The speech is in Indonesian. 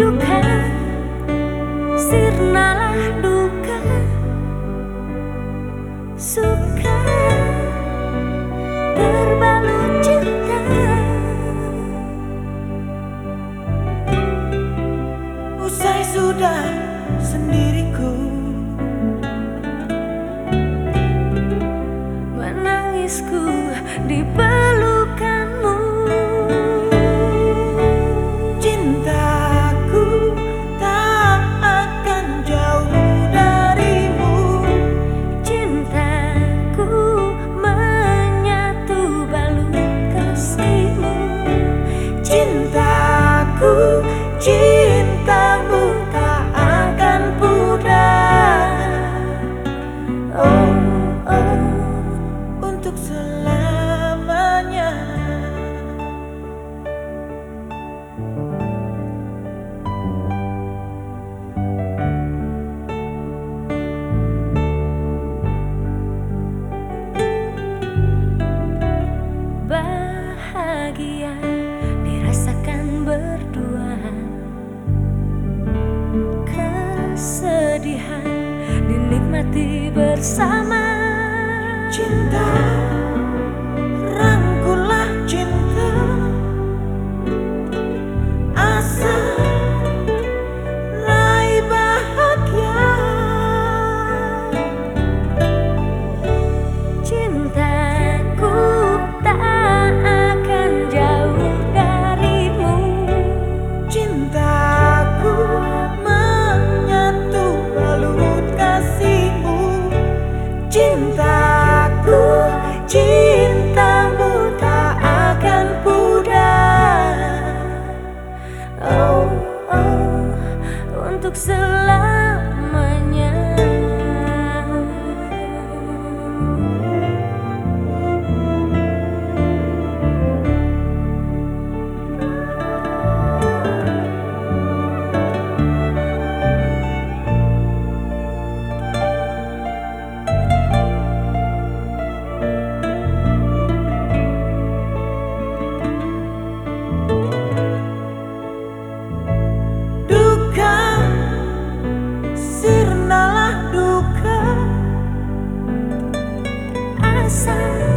duka sirnalah duka. Suka berbalut cinta. Usai sudah sendiri. untuk selamanya. Bahagia dirasakan berdua. Kesedihan dinikmati bersama. 简单。来。sun.